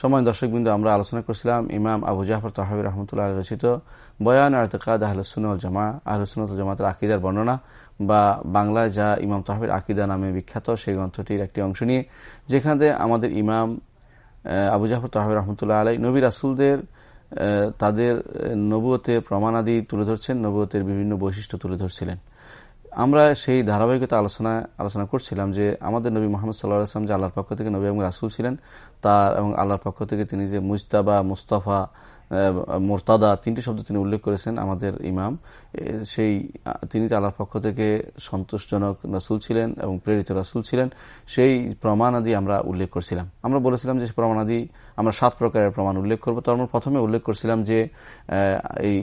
সময় দর্শকবৃন্দ, আমরা আলোচনা করছিলাম ইমাম আবু জাফর তাহাবি রহমতুল্লাহ রচিত বয়ান আর্তকাদ আহলসুল জামা আহলসুল জামাতের আকিদার বর্ণনা বা বাংলায় যা ইমাম তাহাবির আকিদা নামে বিখ্যাত, সেই গ্রন্থটির একটি অংশ নিয়ে, যেখানে আমাদের ইমাম আবু জাফর তাহাবি রহমতুল্লাহ আলাই নবী রাসুলদের তাদের নবুয়তের প্রমাণাদি তুলে ধরছেন, নবুয়তের বিভিন্ন বৈশিষ্ট্য তুলে ধরছিলেন। আমরা সেই ধারাবাহিকতা আলোচনা আলোচনা করছিলাম যে আমাদের নবী মোহাম্মদ সাল্লাহ আসলাম যে আল্লাহর পক্ষ থেকে নবী এবং রাসুল ছিলেন, তার এবং আল্লাহর পক্ষ থেকে তিনি যে মুস্তাবা মুস্তাফা মোরতাদা তিনটি শব্দ তিনি উল্লেখ করেছেন আমাদের ইমাম। সেই, তিনি আল্লাহর পক্ষ থেকে সন্তোষজনক রাসুল ছিলেন এবং প্রেরিত রাসুল ছিলেন, সেই প্রমাণাদি আমরা উল্লেখ করছিলাম। আমরা বলেছিলাম যে প্রমাণাদি আমরা সাত প্রকারের প্রমাণ উল্লেখ করব। তো আমরা প্রথমে উল্লেখ করছিলাম যে এই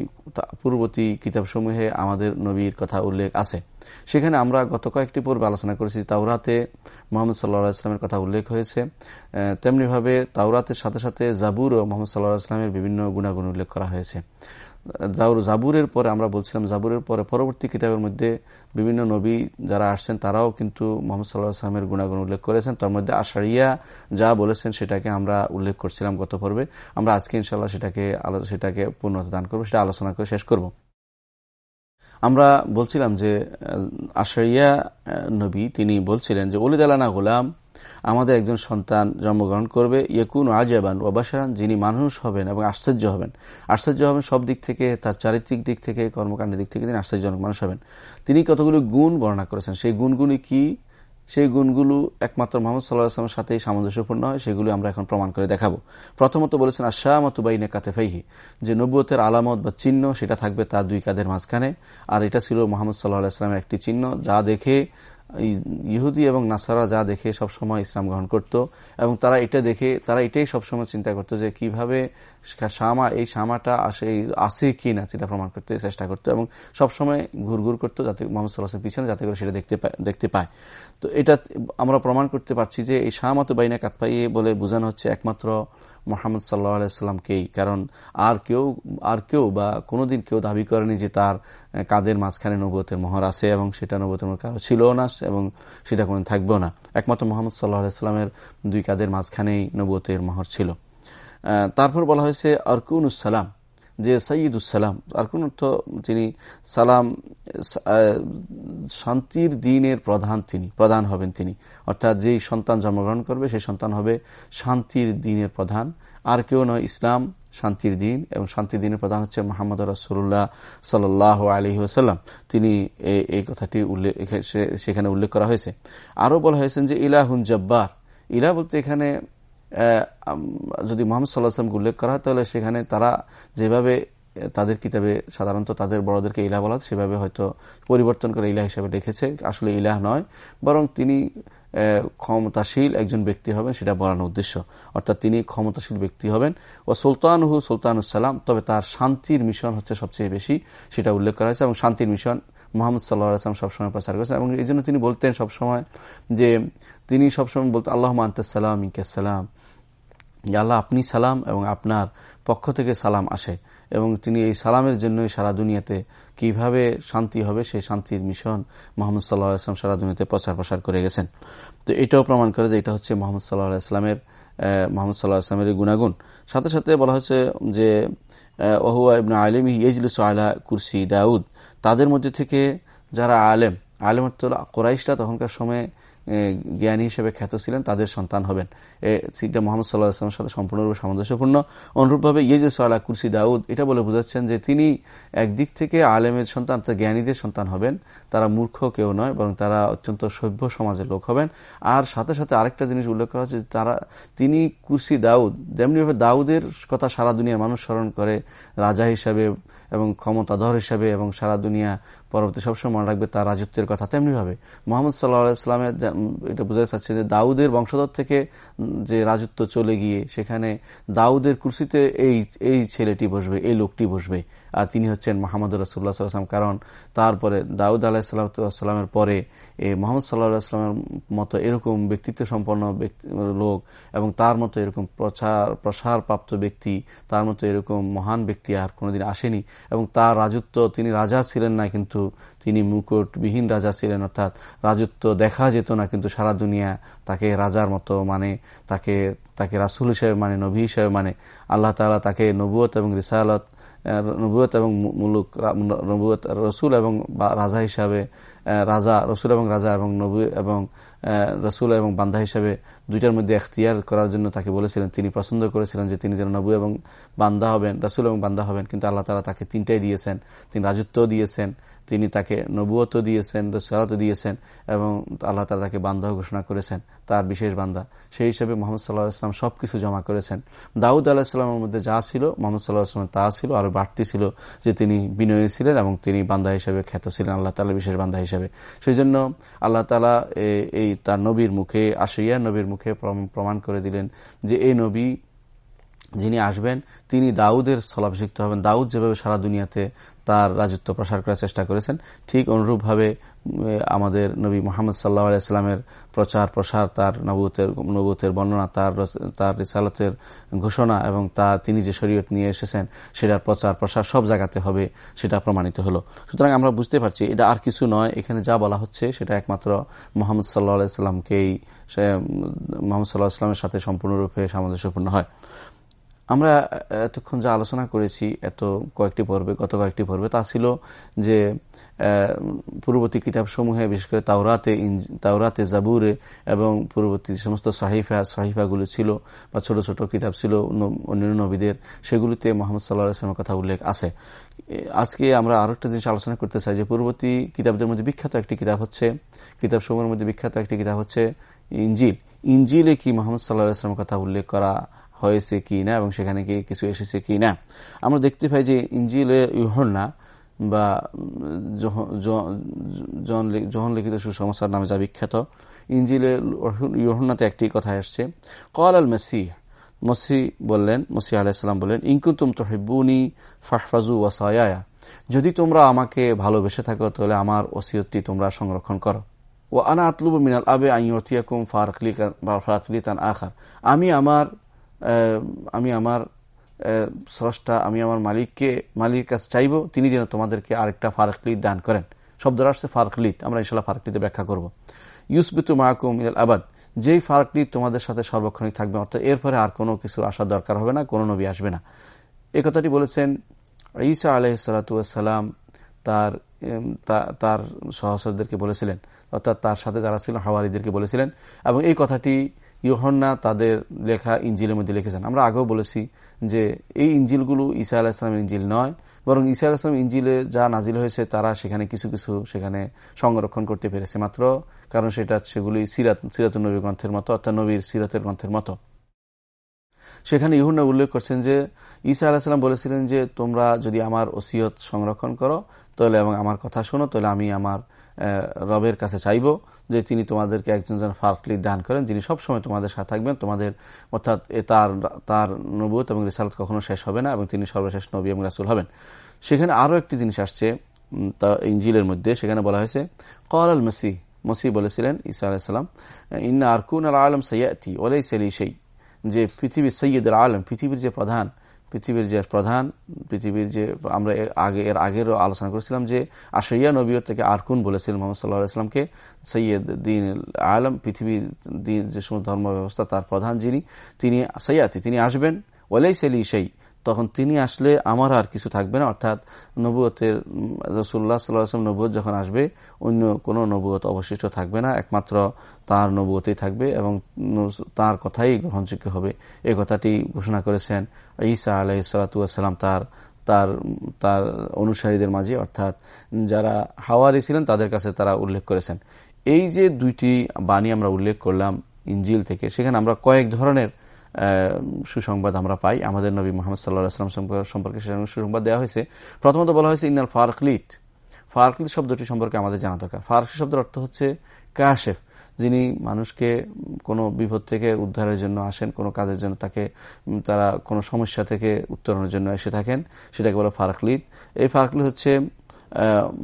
পূর্ববর্তী কিতাবসমূহে আমাদের নবীর কথা উল্লেখ আছে। সেখানে আমরা গত কয়েকটি পূর্বে আলোচনা করেছি, তাওরাতে মোহাম্মদ সাল্লাহ ইসলামের কথা উল্লেখ হয়েছে। তেমনিভাবে তাওরাতের সাথে সাথে জাবুর ও মোহাম্মদ সাল্লাহ ইসলামের বিভিন্ন গুণাগুণ উল্লেখ করা হয়েছে। জাবুরের পরে আমরা বলছিলাম, জাবুরের পরে পরবর্তী কিতাবের মধ্যে বিভিন্ন নবী যারা আসছেন, তারাও কিন্তু মোহাম্মদ সাল্লাহ আসলামের গুণাগুণ উল্লেখ করেছেন। তার মধ্যে আশারিয়া যা বলেছেন, সেটাকে আমরা উল্লেখ করছিলাম গত পর্বে। আমরা আজকে ইনশাল্লাহ সেটাকে সেটাকে পূর্ণতা দান করব, সেটা আলোচনা করে শেষ করব। আমরা বলছিলাম যে আশাইয়া নবী, তিনি বলছিলেন যে, ওলিদ আলানা গোলাম, আমাদের একজন সন্তান জন্মগ্রহণ করবে, ইয়েকুন আজেবান ওবাসারান যিনি মানুষ হবেন এবং আশ্চর্য হবেন। আশ্চর্য হবেন সব দিক থেকে, তার চারিত্রিক দিক থেকে, কর্মকাণ্ডের দিক থেকে তিনি আশ্চর্যজনক মানুষ হবেন। তিনি কতগুলো গুণ বর্ণনা করেছেন। সেই গুণগুলি কি? সেই গুণগুলো একমাত্র মোহাম্মদ সাল্লাহ সাথেই সামঞ্জস্যপূর্ণ হয়, সেগুলো আমরা এখন প্রমাণ করে দেখাবো। প্রথমত বলেছেন আশা মতুবাইনে কাতেফাইহি যে নব্বতের আলামত বা চিহ্ন, সেটা থাকবে তার দুই কাদের মাঝখানে। আর এটা ছিল মোহাম্মদ সাল্লাহ আসলামের একটি চিহ্ন, যা দেখে ইহুদি এবং নাসারা যা দেখে সবসময় ইসলাম গ্রহণ করত এবং তারা এটা দেখে, তারা এটাই সবসময় চিন্তা করতো যে কীভাবে শামা, এই শামাটা আসে আসে কি না সেটা প্রমাণ করতে চেষ্টা করতো এবং সবসময় ঘুরঘুর করতো যাতে মোহাম্মদ সাল্লাহ পিছনে যাতে করে সেটা দেখতে পায় দেখতে পায়। তো এটা আমরা প্রমাণ করতে পারছি যে এই শামাত বাইনা কাতপাইয়ে বলে বোঝানো হচ্ছে একমাত্র মোহাম্মদ সাল্লা আলাইস্লামকেই কারণ আর কেউ আর কেউ বা কোনোদিন কেউ দাবি করেনি যে তার কাদের মাঝখানে নবতের মোহর আছে এবং সেটা নবতের কারও ছিল না এবং সেটা কোনো থাকবেও না। একমাত্র মোহাম্মদ সাল্লাহ আলাইস্লামের দুই কাদের মাঝখানেই নবতের মোহর ছিল। তারপর বলা হয়েছে আরকুনুসালাম যে সঈদুসালাম আরকুন অর্থ তিনি সালাম শান্তির দিনের প্রধান তিনি, প্রধান হবেন তিনি। অর্থাৎ যেই সন্তান জন্মগ্রহণ করবে, সেই সন্তান হবে শান্তির দিনের প্রধান। আর কেউ নয়, ইসলাম শান্তির দিন, এবং শান্তির দিনের প্রধান হচ্ছে মোহাম্মদ রসুল্লাহ সাল্লাহ আলী ওসাল্লাম তিনি এই কথাটি উল্লেখ সেখানে উল্লেখ করা হয়েছে। আরও বলা হয়েছে যে ইলাহুন জব্বার। ইলা বলতে এখানে যদি মোহাম্মদ সাল্লাহ আসলামকে উল্লেখ করা হয়, তাহলে সেখানে তারা যেভাবে তাদের কিতাবে সাধারণত তাদের বড়দেরকে ইলাহ বলা সেভাবে হয়তো পরিবর্তন করে ইলাহ হিসাবে ডেকেছে আসলে ইলাহ নয়, বরং তিনি ক্ষমতাশীল একজন ব্যক্তি হবেন, সেটা বলানোর উদ্দেশ্য। অর্থাৎ তিনি ক্ষমতাশীল ব্যক্তি হবেন। ও সুলতানহু সুলতানুসাল্লাম তবে তার শান্তির মিশন হচ্ছে সবচেয়ে বেশি, সেটা উল্লেখ করা হয়েছে, এবং শান্তির মিশন মোহাম্মদ সাল্লাহ আসলাম সবসময় প্রচার করেছেন, এবং এই জন্য তিনি বলতেন সবসময় যে, তিনি সবসময় বলতেন আল্লাহ মান্তাসাল্লাম ইনকাসালাম আল্লাহ আপনি সালাম এবং আপনার পক্ষ থেকে সালাম আসে এবং তিনি এই সালামের জন্যই সারা দুনিয়াতে কীভাবে শান্তি হবে সেই শান্তির মিশন মোহাম্মদ সাল্লাহ আসলাম সারা দুনিয়াতে প্রচার প্রসার করে গেছেন। তো এটাও প্রমাণ করে যে এটা হচ্ছে মোহাম্মদ সাল্লাহ আসলামের মোহাম্মদ সাল্লাহ আসলামের গুণাগুণ। সাথে সাথে বলা হচ্ছে যে ওহুয়া ইবনা আলিম ইজলিস আলা কুরসি দাউদ। তাদের মধ্যে থেকে যারা আলেম আলেম কোরাইশরা তখনকার সময় জ্ঞানী হিসেবে খ্যাত ছিলেন, তাদের সন্তান হবেন। সেটা মোহাম্মদ সাল্লাহ আসলামের সাথে সম্পূর্ণরূপে সামঞ্জস্যপূর্ণ। অনুরূপভাবে ইয়েজে সাল্লাহ কুরসি দাউদ, এটা বলে বোঝাচ্ছেন যে তিনি একদিক থেকে আলেমের সন্তান জ্ঞানীদের সন্তান হবেন। তারা মূর্খ কেউ নয়, বরং তারা অত্যন্ত সভ্য সমাজের লোক হবেন। আর সাথে সাথে আরেকটা জিনিস উল্লেখ করা হচ্ছে তারা, তিনি কুরসি দাউদ, যেমনিভাবে দাউদের কথা সারা দুনিয়ার মানুষ স্মরণ করে, রাজা হিসাবে এবং ক্ষমতাধর হিসাবে এবং সারা দুনিয়া পরবর্তী সবসময় মনে রাখবে তার রাজত্বের কথা। তেমনিভাবে মোহাম্মদ সাল্লাহ ইসলামের এটা বোঝা যাচ্ছে যে দাউদের বংশধর থেকে যে রাজত্ব চলে গিয়ে সেখানে দাউদের কুর্সিতে এই এই ছেলেটি বসবে, এই লোকটি বসবে। আর তিনি হচ্ছেন মোহাম্মদ রসুল্লাহ সাল্লাম কারণ তারপরে দাউদ আলাহিসাল্লামের পরে এই মোহাম্মদ সাল্লাহ আসলামের মতো এরকম ব্যক্তিত্ব সম্পন্ন লোক এবং তার মতো এরকম প্রচার, প্রসারপ্রাপ্ত ব্যক্তি, তার মতো এরকম মহান ব্যক্তি আর কোনোদিন আসেনি এবং তার রাজত্ব তিনি রাজা ছিলেন না কিন্তু তিনি মুকুটবিহীন রাজা ছিলেন অর্থাৎ রাজত্ব দেখা যেত না কিন্তু সারা দুনিয়া তাকে রাজার মতো মানে তাকে তাকে রাসুল হিসেবে মানে নবী হিসেবে মানে। আল্লাহ তালা তাকে নবুয়ত এবং রিসালত নবুয়ত এবং মুলুক নবুয়ত রসুল এবং রাজা হিসাবে রাজা রসুল এবং রাজা এবং নবু এবং রসুল এবং বান্ধা হিসাবে দুইটার মধ্যে এখতিয়ার করার জন্য তাকে বলেছিলেন। তিনি পছন্দ করেছিলেন যে তিনি যেন নবু এবং বান্দা হবেন, রসুল এবং বান্দা হবেন। কিন্তু আল্লাহ তালা তাকে তিনটাই দিয়েছেন। তিনি রাজত্ব দিয়েছেন। তিনি তাকে নবুয়ত দিয়েছেন, রসালত দিয়েছেন এবং আল্লাহ তালা তাকে বান্ধা ঘোষণা করেছেন, তার বিশেষ বান্দা। সেই হিসেবে মোহাম্মদ সাল্লাহ ইসলাম সবকিছু জমা করেছেন। দাউদ আলাহিসাল্লামের মধ্যে যা ছিল, মোহাম্মদ সাল্লাহ আসলাম তা ছিল আরও বাড়তি ছিল যে তিনি বিনয়ী ছিলেন এবং তিনি বান্দা হিসেবে খ্যাত ছিলেন, আল্লাহ তালা বিশেষ বান্ধা হিসেবে। সেই জন্য আল্লাহ তালা এই তার নবীর মুখে আশিয়া নবীর মুখে প্রমাণ করে দিলেন যে এই নবী যিনি আসবেন, তিনি দাউদের স্থলাভিষিক্ত হবেন। দাউদ যেভাবে সারা দুনিয়াতে তার রাজত্ব প্রসার করার চেষ্টা করেছেন। ঠিক অনুরূপভাবে আমাদের নবী মোহাম্মদ সাল্লাহ আলাইস্লামের প্রচার, প্রসার, তার নবুতের নবুতের বর্ণনা, তার তার রিসালতের ঘোষণা এবং তা, তিনি যে শরীয়ত নিয়ে এসেছেন, সেটার প্রচার, প্রসার সব জায়গাতে হবে, সেটা প্রমাণিত হলো। সুতরাং আমরা বুঝতে পারছি, এটা আর কিছু নয়, এখানে যা বলা হচ্ছে, সেটা একমাত্র মোহাম্মদ সাল্লাহ আলাইস্লামকেই মোহাম্মদ সাল্লাহ আসলামের সাথে সম্পূর্ণরূপে সামঞ্জস্যপূর্ণ হয়। আমরা এতক্ষণ যা আলোচনা করেছি, এত কয়েকটি পর্বে, গত কয়েকটি পর্বে, তা ছিল যে পূর্ববর্তী কিতাবসমূহে, বিশেষ করে তাওরাতে তাওরাতে জাবুরে এবং পূর্ববর্তী সমস্ত সাহিফা, সাহিফাগুলো ছিল বা ছোট ছোট কিতাব ছিল অন্যান্য নবীদের, সেগুলিতে মোহাম্মদ আসলামের কথা উল্লেখ আছে। আজকে আমরা আরও একটা জিনিস আলোচনা করতে চাই, যে পূর্ববর্তী কিতাবদের মধ্যে বিখ্যাত একটি কিতাব হচ্ছে কিতাব সমূহের মধ্যে বিখ্যাত একটি কিতাব হচ্ছে ইঞ্জিল। ইঞ্জিলে কি মোহাম্মদ সাল্লাহ কথা উল্লেখ করা হয়েছে কি না এবং সেখানে কি কিছু এসেছে কি না। আমরা দেখতে পাই যে ইঞ্জিলে ইহন্না বা জহন লিখিত সুসংস্থার নামে যা বিখ্যাত, ইঞ্জিলে ইহন্নাতে একটি কথা এসছে কল আল মেসি মসি বললেন মসি আলাহিসাল্লাম বললেন ইনকুতুম তো হেব্বুনি ফাহফাজু ওয়াসায়া যদি তোমরা আমাকে ভালোবেসে থাকো, তাহলে আমার ওসিয়তটি তোমরা সংরক্ষণ করো। ও আনা আতলুব মিনাল আবে আইয়তিয়াকুম ফারকলি তান আখার। আমি আমার আমি আমার স্রষ্টা, আমি আমার মালিককে, মালিকের কাছে চাইব, তিনি যেন তোমাদেরকে আরেকটা ফারকলিত দান করেন। শব্দটা আসছে ফারকলিত আমরা ইনশাল্লাহ ফারকলিতে ব্যাখ্যা করব। ইউসবিতু মাহকুম ইল আবাদ, যেই ফারকলিত তোমাদের সাথে সর্বক্ষণিক থাকবে, অর্থাৎ এরপরে আর কোনো কিছু আসার দরকার হবে না, কোনো নবী আসবে না। এ কথাটি বলেছেন ঈসা আলহিসাল্লাম তার তার সহসদেরকে বলেছিলেন, অর্থাৎ তার সাথে যারা ছিলেন হাওয়ারিদেরকে বলেছিলেন, এবং এই কথাটি ইহন্না তাদের লেখা ইঞ্জিলের মধ্যে লিখেছেন। আমরা আগেও বলেছি যে এই ইঞ্জিলগুলো ঈসা আলাহ ইসলামের ইঞ্জিল নয়, বরং ঈসা আলাহ ইসলাম ইঞ্জিলে যা নাজিল হয়েছে তারা সেখানে কিছু কিছু সেখানে সংরক্ষণ করতে পেরেছে। মাত্র কারণ সেটা সেগুলি সিরাত সিরাত নবী গ্রন্থের মতো, অর্থাৎ নবীর সিরাতের গ্রন্থের মতো। সেখানে ইহুন্না উল্লেখ করছেন যে ঈসা আলাহিসাল্লাম বলেছিলেন যে তোমরা যদি আমার ওসিয়ত সংরক্ষণ করো, তাহলে এবং আমার কথা শোনো, তাহলে আমি আমার রবের কাছে চাইব যে তিনি তোমাদেরকে একজন যেন ফার্কলি দান করেন, যিনি সবসময় তোমাদের সাথে থাকবেন, তোমাদের, অর্থাৎ তার তার নবুত এবং রিসালত কখনো শেষ হবে না এবং তিনি সর্বশেষ নবী এবং রাসুল হবেন। সেখানে আরও একটি জিনিস আসছে তা ইঞ্জিলের মধ্যে, সেখানে বলা হয়েছে কল আল মসি মসি বলেছিলেন ইসা আলাহিসাল্লাম ইন্না আরকুন আল আলম সৈয়াতি ওলাই সেলি সেই যে পৃথিবীর সৈয়দ আলম, পৃথিবীর যে প্রধান পৃথিবীর যে প্রধান, পৃথিবীর যে, আমরা আগে, এর আগেরও আলোচনা করেছিলাম যে আশাইয়া নবীয় থেকে আরকুন বলেছিলেন মোহাম্মদ সাল্লাহ আসলামকে সৈয়দ দিন আলম, পৃথিবীর দিন যে সমস্ত ধর্ম ব্যবস্থা তার প্রধান যিনি, তিনি সৈয়াতি তিনি আসবেন। ওলাই সেলি সেই তখন তিনি আসলে আমার আর কিছু থাকবে না, অর্থাৎ নবুয়তের রসুল্লাহ সাল্লাম নবুয় যখন আসবে, অন্য কোনো নবুয়ত অবশিষ্ট থাকবে না, একমাত্র তার নবুয়তেই থাকবে এবং তার কথাই গ্রহণযোগ্য হবে। এই কথাটি ঘোষণা করেছেন ঈসা আলাহ সালাতাম তার তার তার অনুসারীদের মাঝে, অর্থাৎ যারা হাওয়ারি ছিলেন তাদের কাছে তারা উল্লেখ করেছেন। এই যে দুইটি বাণী আমরা উল্লেখ করলাম ইঞ্জিল থেকে, সেখানে আমরা কয়েক ধরনের সুসংবাদ আমরা পাই। আমাদের নবী মোহাম্মদ সাল্লাহ সম্পর্কে সুসংবাদ দেওয়া হয়েছে। প্রথমত বলা হয়েছে ইনাল ফারকলিত ফারকলিত শব্দটি সম্পর্কে আমাদের জানা দরকার। ফারকলি শব্দের অর্থ হচ্ছে কাশেফ। যিনি মানুষকে কোনো বিপদ থেকে উদ্ধারের জন্য আসেন, কোনো কাজের জন্য তাকে তারা কোনো সমস্যা থেকে উত্তরণের জন্য এসে থাকেন, সেটাকে বলে ফারাকলিদ। এই ফারাকলিদ হচ্ছে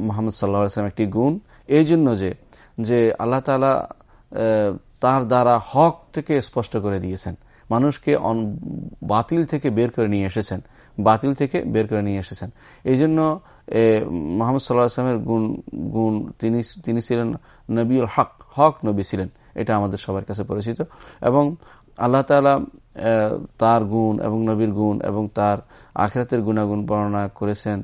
মোহাম্মদ সাল্লাহ আসলাম একটি গুণ। এই জন্য যে যে আল্লাহ তালা তার দ্বারা হক থেকে স্পষ্ট করে দিয়েছেন। মানুষকে বাতিল থেকে বের করে নিয়ে এসেছেন। বাতিল থেকে বের করে নিয়ে এসেছেন। এই জন্য মোহাম্মদ সাল্লাহ আসলামের গুণ গুণ, তিনি তিনি ছিলেন নবীল হক। হক নবী ছিলেন, এটা আমাদের সবার কাছে পরিচিত। এবং আল্লাহ তালা তার গুণ এবং নবীর গুণ এবং তার আখরাতের গুণাগুণ বর্ণনা করেছেন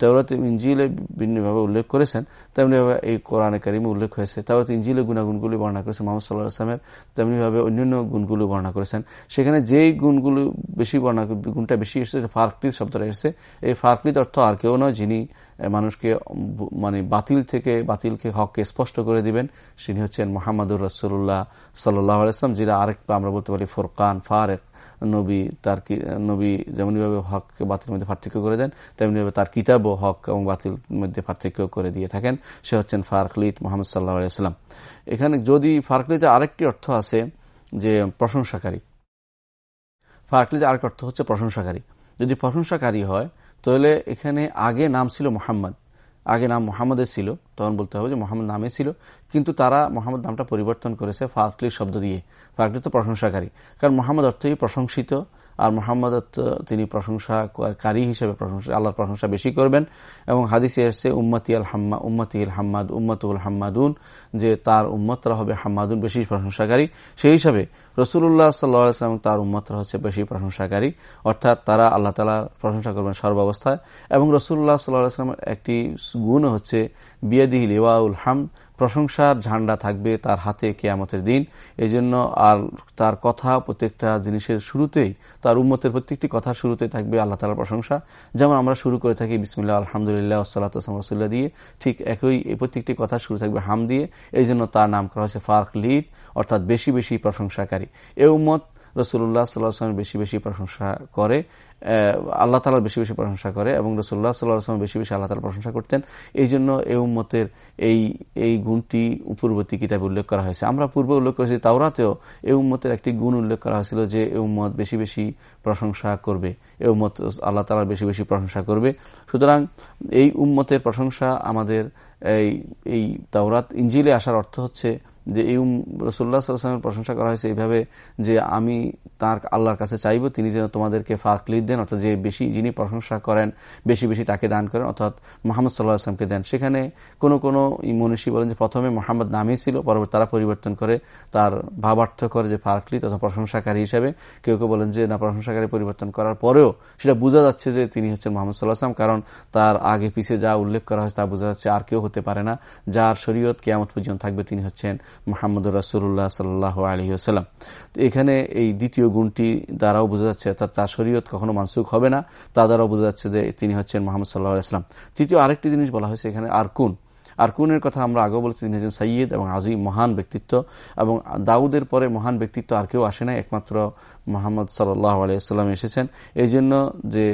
তৌরাত ইঞ্জিলে ভিন্নভাবে উল্লেখ করেছেন। তেমনিভাবে এই কোরআনে কারিমে উল্লেখ হয়েছে, তাওরাত ইঞ্জিলে গুণাগুণগুলি বর্ণনা করেছেন মোহাম্মদ সাল্লাহ আসলামের তেমনিভাবে অন্যান্য গুণগুলো বর্ণনা করেছেন। সেখানে যেই গুণগুলো বেশি বর্ণনা গুণটা বেশি এসেছে ফার্কলিত শব্দটা এসেছে, এই ফার্কলিত অর্থ আর কেউ নয় যিনি মানুষকে মানে বাতিল থেকে, বাতিলকে হককে স্পষ্ট করে দিবেন, তিনি হচ্ছেন মোহাম্মদুর রসুল্লাহ সাল্লাহ আলাইসলাম যেটা আরেক আমরা বলতে পারি ফোরকান, ফারেক। নবী তার নবী যেমনইভাবে হককে বাতিল মধ্যে পার্থক্য করে দেন, তেমনিভাবে তার কিতাবও হক এবং বাতিল মধ্যে পার্থক্য করে দিয়ে থাকেন। সে হচ্ছেন ফারকলিত মোহাম্মদ সাল্লাহ আলাইসাল্লাম এখানে যদি ফারকলিতে আরেকটি অর্থ আছে যে প্রশংসাকারী। ফারকলিতে আরেক অর্থ হচ্ছে প্রশংসাকারী। যদি প্রশংসাকারী হয়, তাহলে এখানে আগে নাম ছিল মোহাম্মদ। আগে নাম মোহাম্মদের ছিল। তখন বলতে হবে যে মোহাম্মদ নামে ছিল। কিন্তু তারা মোহাম্মদ নামটা পরিবর্তন করেছে ফার্কলির শব্দ দিয়ে। ফার্কলি তো প্রশংসাকারী। কারণ মোহাম্মদ অর্থই প্রশংসিত, আর মোহাম্মদ তিনি প্রশংসাকারী হিসেবে প্রশংসা আল্লাহর প্রশংসা বেশি করবেন। এবং হাদিসে এসছে, উম্মতি আল হাম্মা উম্মতি ইল হাম্মাদ উম্মতুল হাম্মাদুন যে তার উম্মতরা হবে হাম্মাদুন বেশি প্রশংসাকারী। সেই হিসাবে রসুল্লাহ সাল্লাম তার উম্মতরা হচ্ছে বেশি প্রশংসাকারী। অর্থাৎ তারা আল্লাহ তালা প্রশংসা করবেন সর্বাবস্থায়। এবং রসুল্লাহ সাল্লাহামের একটি গুণ হচ্ছে বিয়াদিহিল ইওয়াউল হাম প্রশংসার ঝান্ডা থাকবে তার হাতে কেয়ামতের দিন। এই জন্য আর তার কথা প্রত্যেকটা জিনিসের শুরুতেই, তার উম্মতের প্রত্যেকটি কথা শুরুতেই থাকবে আল্লাহ তালার প্রশংসা। যেমন আমরা শুরু করে থাকি বিসমিল্লা আলহামদুলিল্লাহ সাল্লাহ দিয়ে, ঠিক একই এই প্রত্যেকটি কথা শুরু থাকবে হাম দিয়ে। এই জন্য তার নাম করা হয়েছে ফার্ক লিড অর্থাৎ বেশি বেশি প্রশংসাকারী। এ উম্মত রসুল্লাহ সাল্লাহ বেশি বেশি প্রশংসা করে আল্লাহ তালার বেশি বেশি প্রশংসা করে এবং রসুল্লাহ সাল্লাহ আসলাম বেশি বেশি আল্লাহ তালা প্রশংসা করতেন। এই জন্য এই উম্মতের এই এই গুণটি পূর্ববর্তী কিতাবে উল্লেখ করা হয়েছে। আমরা পূর্বে উল্লেখ করেছি তাওরাতেও এই উম্মতের একটি গুণ উল্লেখ করা হয়েছিল যে এই উম্মত বেশি বেশি প্রশংসা করবে। এই উম্মত আল্লাহ তালার বেশি বেশি প্রশংসা করবে। সুতরাং এই উম্মতের প্রশংসা আমাদের এই এই তাওরাত ইঞ্জিলে আসার অর্থ হচ্ছে যে এই রসুল্লাহ সাল্লামের প্রশংসা করা হয়েছে এইভাবে যে আমি তার আল্লাহর কাছে চাইব, তিনি যেন তোমাদেরকে ফার্কলিদ দেন, অর্থাৎ যে বেশি যিনি প্রশংসা করেন, বেশি বেশি তাকে দান করেন, অর্থাৎ মোহাম্মদ সাল্লাহ আসলামকে দেন। সেখানে কোনো কোনো মনীষী বলেন যে প্রথমে মোহাম্মদ নামই ছিল, পরবর্তী তারা পরিবর্তন করে তার ভাবার্থ করে যে ফার্কলি তথা প্রশংসাকারী হিসেবে কেউ কেউ বলেন যে না, প্রশংসাকারী পরিবর্তন করার পরেও সেটা বোঝা যাচ্ছে যে তিনি হচ্ছেন মোহাম্মদ সাল্লাহ আসলাম কারণ তার আগে পিছিয়ে যা উল্লেখ করা হয়েছে তা বোঝা যাচ্ছে আর কেউ হতে পারে না। যার শরীয়ত কেয়ামত পর্যন্ত থাকবে তিনি হচ্ছেন মোহাম্মদ রাসুল্লাহ সাল্লাহ আলী আসাল্লাম তো এখানে এই দ্বিতীয় গুণটি দ্বারাও বোঝা যাচ্ছে, অর্থাৎ তার শরীয়ত কখনো মানসুখ হবে না, তা দ্বারাও বোঝা যাচ্ছে যে তিনি হচ্ছেন মোহাম্মদ সাল্লাহ আসলাম তৃতীয় আরেকটি জিনিস বলা হয়েছে এখানে আরকুন। আরকুনের কথা আমরা আগেও বলেছি, তিনি হচ্ছেন সৈয়দ এবং আজিম মহান ব্যক্তিত্ব এবং দাউদের পরে মহান ব্যক্তিত্ব আর কেউ আসে না একমাত্র মোহাম্মদ সাল্লাহ আলাইসাল্লাম এসেছেন। এই জন্য যে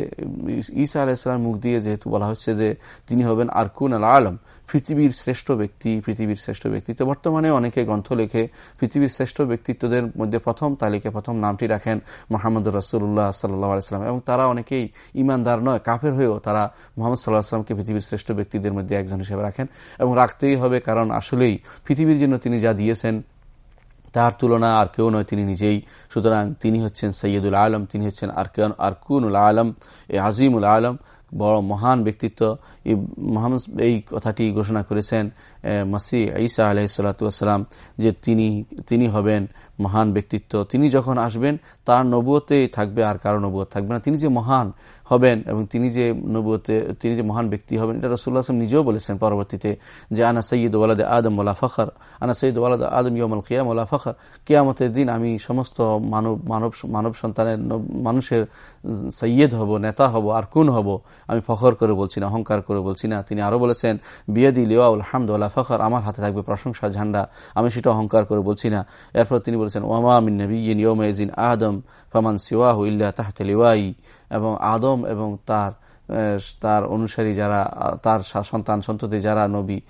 ঈসা আলাইসাল্লাম মুখ দিয়ে যেহেতু বলা হচ্ছে যে তিনি হবেন আরকুন আল আলম পৃথিবীর শ্রেষ্ঠ ব্যক্তি, পৃথিবীর শ্রেষ্ঠ ব্যক্তিত্ব বর্তমানে অনেকে গ্রন্থ লেখে, পৃথিবীর শ্রেষ্ঠ ব্যক্তিত্বদের মধ্যে প্রথম তালিকায় প্রথম নামটি রাখেন মোহাম্মদ রসুল্লাহ সাল্লাহ আলাইসাল্লাম এবং তারা অনেকেই ইমানদার নয়, কাফের হয়েও তারা মোহাম্মদ সাল্লাহ আসলামকে পৃথিবীর শ্রেষ্ঠ ব্যক্তিদের মধ্যে একজন হিসেবে রাখেন। এবং রাখতেই হবে, কারণ আসলেই পৃথিবীর জন্য তিনি যা দিয়েছেন, তার তুলনা আর কেউ নয়, তিনি নিজেই। সুতরাং তিনি হচ্ছেন সৈয়দুল আলম, তিনি হচ্ছেন আরকুনুল আলম, এ আজিমুল আলম। বড় মহান ব্যক্তিত্ব এই কথাটি ঘোষণা করেছেন। মাসি ঈসা আলহিসাল্লাম যে তিনি তিনি হবেন মহান ব্যক্তিত্ব। তিনি যখন আসবেন, তার নবুয়তেই থাকবে আর কারও নবুয়ত থাকবে না। তিনি যে মহান হবেন এবং তিনি যে নবুয়তে, তিনি যে মহান ব্যক্তি হবেন, এটা রসুল্লাহ আসলাম নিজেও বলেছেন পরবর্তীতে যে, আনা সৈয়দ ওয়ালাদ আদম ওলা ফখর, আনা সৈয়দ ওয়ালাদ আদম ইয়মল কিয়াম ওলা ফখর, কেয়ামতের দিন আমি সমস্ত মানব মানব মানব সন্তানের মানুষের সৈয়দ হব, নেতা হব, আর কোন হব। আমি ফখর করে বলছি না, অহংকার করে বলছি না। তিনি আরও বলেছেন, বিয়াদি লিওয়াউল হামদুল্লাহ ফখর আমার হাতে থাকবে প্রশংসা ঝান্ডা। আমি সেটা অহংকার করে বলছি না। এরপর তিনি বলেছেন ওমামিন মিন নবী ইয়মাইজিন আদম ফমান সিওয়াহু ইল্লা তাহতে লিওয়াই। এবং আদম এবং তার তার অনুসারী যারা, তার সন্তান সন্ততি যারা নবী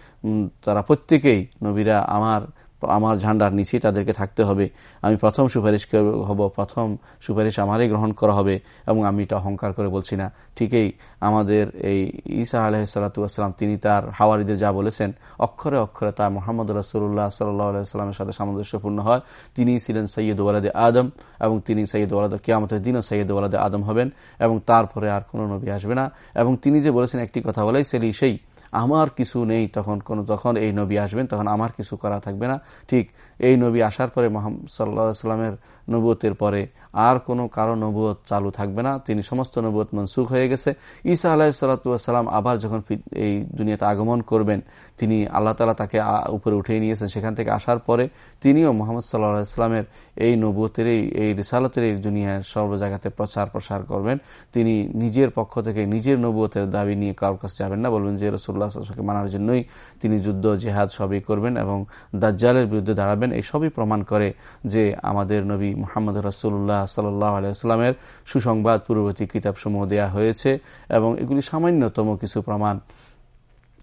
তারা প্রত্যেকেই নবীরা আমার আমার ঝান্ডার নিচেই তাদেরকে থাকতে হবে। আমি প্রথম সুপারিশ হব, প্রথম সুপারিশ আমারই গ্রহণ করা হবে এবং আমি এটা অহংকার করে বলছি না। ঠিকই আমাদের এই ঈসা আলহিসাল্লাম তিনি তার হাওয়ারিদের যা বলেছেন, অক্ষরে অক্ষরে তা মোহাম্মদ রাসুল্লাহ সাল্লাহামের সাথে সামঞ্জস্যপূর্ণ হয়। তিনি ছিলেন সৈয়দ ওয়ালাদে আদম এবং তিনি সৈয়দ ওয়ালাদ কিয়ামতের দিনও সৈয়দ ওয়ালাদে আদম হবেন এবং তারপরে আর কোনো নবী আসবে না। এবং তিনি যে বলেছেন, একটি কথা বলেই সেলি সেই আমার কিছু নেই, তখন কোন, তখন এই নবী আসবেন, তখন আমার কিছু করা থাকবে না। ঠিক এই নবী আসার পরে মোহাম্মদ সাল্লা নবুয়তের পরে আর কোনো কারও নবুয়ত চালু থাকবে না। তিনি সমস্ত নবুয়ত মনসুখ হয়ে গেছে। ঈসা আলাহ সাল্লাতাম আবার যখন এই দুনিয়াতে আগমন করবেন, তিনি আল্লাহ তালা তাকে উপরে উঠিয়ে নিয়েছেন। সেখান থেকে আসার পরে তিনিও মোহাম্মদ সাল্লাহ সাল্লামের এই নবুয়তের এই রিসালতের এই দুনিয়ার সর্ব জায়গাতে প্রচার প্রসার করবেন। তিনি নিজের পক্ষ থেকে নিজের নবুয়তের দাবি নিয়ে কারোর কাছে যাবেন না। বলবেন যে রসুল্লাহকে মানার জন্যই তিনি যুদ্ধ, জেহাদ সবই করবেন এবং দাজ্জালের বিরুদ্ধে দাঁড়াবেন, এই সবই প্রমাণ করে যে আমাদের নবী মোহাম্মদ রাসুল্লাহ সাল্লাহ আলাইস্লামের সুসংবাদ, পূর্ববর্তী কিতাবসমূহ দেয়া হয়েছে এবং এগুলি সামান্যতম কিছু প্রমাণ,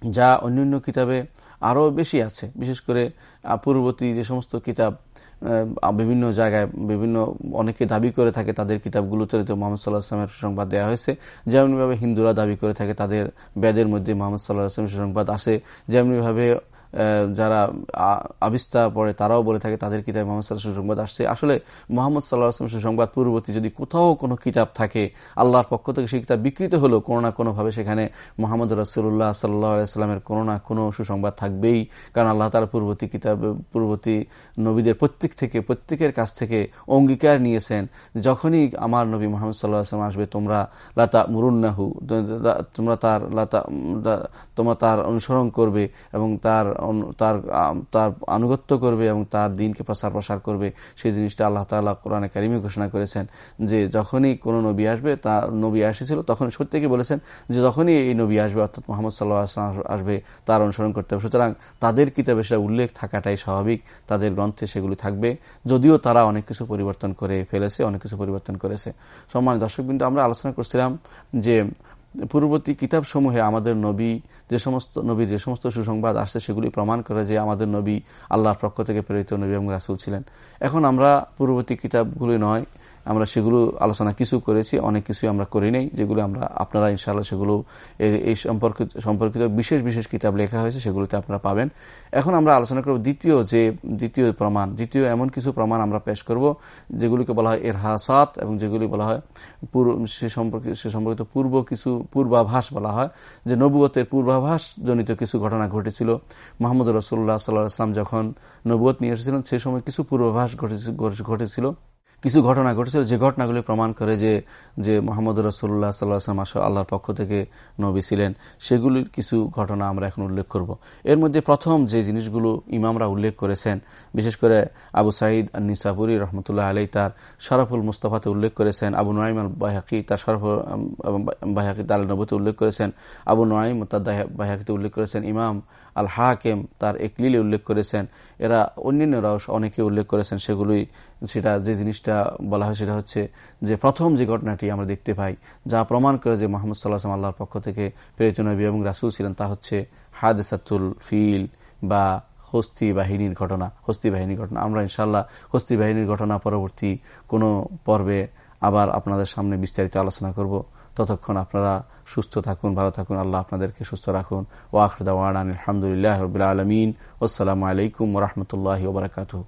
যা অন্যান্য কিতাবে আরও বেশি আছে। বিশেষ করে পূর্ববর্তী যে সমস্ত কিতাব বিভিন্ন জায়গায় বিভিন্ন অনেকে দাবি করে থাকে তাদের কিতাবগুলোতে মোহাম্মদ সাল্লাহ আসলামের সুসংবাদ দেওয়া হয়েছে। যেমনভাবে হিন্দুরা দাবি করে থাকে তাদের বেদের মধ্যে মোহাম্মদ সাল্লাহ আসলামের সুসংবাদ আসে। যেমনিভাবে যারা আবিস্তা পড়ে তারাও বলে থাকে তাদের কিতাব মোহাম্মদ সাল্লাহ সুসংবাদ আসছে। আসলে মোহাম্মদ সাল্লাহ আসলাম সুসংবাদ পূর্ববর্তী যদি কোথাও কোনো কিতাব থাকে, আল্লাহর পক্ষ থেকে সেই কিতাব বিকৃত হলো কোনো না কোনোভাবে সেখানে মোহাম্মদ রাসুল্লাহ সাল্লাহ আলাইস্লামের কোনো না কোনো সুসংবাদ থাকবেই। কারণ আল্লাহ তার পূর্ববর্তী কিতাব, পূর্ববর্তী নবীদের প্রত্যেক থেকে, প্রত্যেকের কাছ থেকে অঙ্গীকার নিয়েছেন যখনই আমার নবী মোহাম্মদ সাল্লাহ আসলাম আসবে, তোমরা লাতা মুরুন্নাহু তোমরা তার লাতা তোমরা তার অনুসরণ করবে এবং তার তার তার আনুগত্য করবে এবং তার দিনকে প্রসার প্রসার করবে। সেই জিনিসটা আল্লাহ তাল্লাহ কোরআনে কারিমে ঘোষণা করেছেন যে যখনই কোনো নবী আসবে, তা নবী এসেছিল, তখন সত্যিকে বলেছেন? যে যখনই এই নবী আসবে, অর্থাৎ মোহাম্মদ সাল্লাহ আসলাম আসবে, তার অনুসরণ করতে হবে। সুতরাং তাদের কিতাবে সেটা উল্লেখ থাকাটাই স্বাভাবিক। তাদের গ্রন্থে সেগুলি থাকবে। যদিও তারা অনেক কিছু পরিবর্তন করে ফেলেছে, অনেক কিছু পরিবর্তন করেছে। সম্মান দর্শক বিন্দু আমরা আলোচনা করছিলাম যে পূর্ববর্তী কিতাবসমূহে আমাদের নবী যে সমস্ত নবী যে সমস্ত সুসংবাদ আসছে, সেগুলি প্রমাণ করে যে আমাদের নবী আল্লাহর পক্ষ থেকে প্রেরিত নবী এবং রাসুল ছিলেন। এখন আমরা পূর্ববর্তী কিতাবগুলি নয় আমরা সেগুলো আলোচনা কিছু করেছি, অনেক কিছুই আমরা করি নাই, যেগুলো আমরা আপনারা ইনশাল্লাহ সেগুলো এই সম্পর্কিত সম্পর্কিত বিশেষ বিশেষ কিতাব লেখা হয়েছে সেগুলোতে আপনারা পাবেন। এখন আমরা আলোচনা করব দ্বিতীয় যে, দ্বিতীয় প্রমাণ, দ্বিতীয় এমন কিছু প্রমাণ আমরা পেশ করব, যেগুলিকে বলা হয় এরহাসাত এবং যেগুলি বলা হয় সে সম্পর্কে, সে সম্পর্কিত পূর্ব কিছু, পূর্বাভাস বলা হয়, যে নবুয়তের পূর্বাভাস জনিত কিছু ঘটনা ঘটেছিল। মোহাম্মদ রসুল্লাহ সাল্লাহ আসলাম যখন নবুয়ত নিয়ে এসেছিলেন সেই সময় কিছু পূর্বাভাস ঘটেছিল। কিছু ঘটনা ঘটেছিল, যে ঘটনাগুলি প্রমাণ করে যে যে মোহাম্মদ রসুল্লাহ সাল্লাহাম আল্লাহর পক্ষ থেকে নবী ছিলেন, সেগুলির কিছু ঘটনা আমরা এখন উল্লেখ করব। এর মধ্যে প্রথম যে জিনিসগুলো ইমামরা উল্লেখ করেছেন, বিশেষ করে আবু সাঈদ নিসাপুরি রহমতুল্লাহ আলী তার শরফুল মুস্তফাতে উল্লেখ করেছেন, আবু নাইম আল বাহাকি তার শরফ বাহাকি তাল নবতে উল্লেখ করেছেন, আবু নাইম তার বাহাকিতে উল্লেখ করেছেন, ইমাম আল হাকেম তার একলিলে উল্লেখ করেছেন। এরা অন্যান্যরাও অনেকে উল্লেখ করেছেন সেগুলোই, সেটা যে জিনিসটা বলা হয় সেটা হচ্ছে যে প্রথম যে ঘটনাটি আমরা দেখতে পাই, যা প্রমাণ করে যে মোহাম্মদ সাল্লাহ আল্লাহর পক্ষ থেকে প্রেরিত নবী এবং রাসুল ছিলেন, তা হচ্ছে হাদেসাতুল ফিল বা হস্তি বাহিনীর ঘটনা, হস্তি বাহিনীর ঘটনা। আমরা ইনশাল্লাহ হস্তি বাহিনীর ঘটনা পরবর্তী কোনো পর্বে আবার আপনাদের সামনে বিস্তারিত আলোচনা করব। ততক্ষণ আপনারা সুস্থ থাকুন, ভালো থাকুন, আল্লাহ আপনাদেরকে সুস্থ রাখুন। ও আখরদাওয়ান আলহামদুলিল্লাহ রবিল আলমিন। আসসালামু আলাইকুম রহমতুল্লাহ ওবরাকাতু